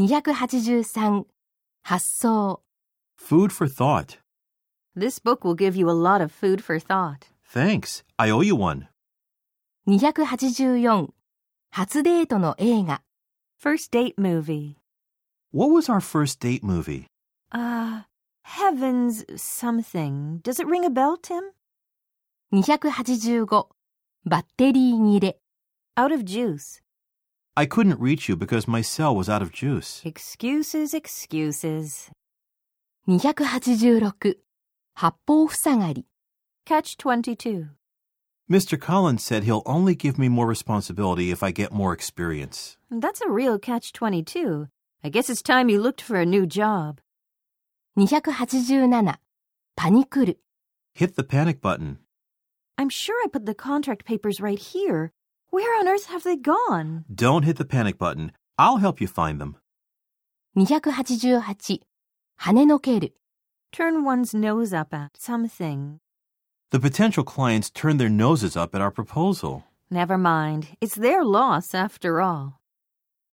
283発想 Food for thought. This book will give you a lot of food for thought. Thanks. I owe you one. 284初デートの映画 First date movie. What was our first date movie? Uh, heavens something. Does it ring a bell, Tim? 285バッテリー切れ Out of juice. I couldn't reach you because my cell was out of juice. Excuses, excuses. 286八方塞がり Catch 22. Mr. Collins said he'll only give me more responsibility if I get more experience. That's a real catch 22. I guess it's time you looked for a new job. 287パニクる Hit the panic button. I'm sure I put the contract papers right here. Where on earth have they gone? Don't hit the panic button. I'll help you find them. 288跳ねのける Turn one's nose up at something. The potential clients turn their noses up at our proposal. Never mind. It's their loss after all.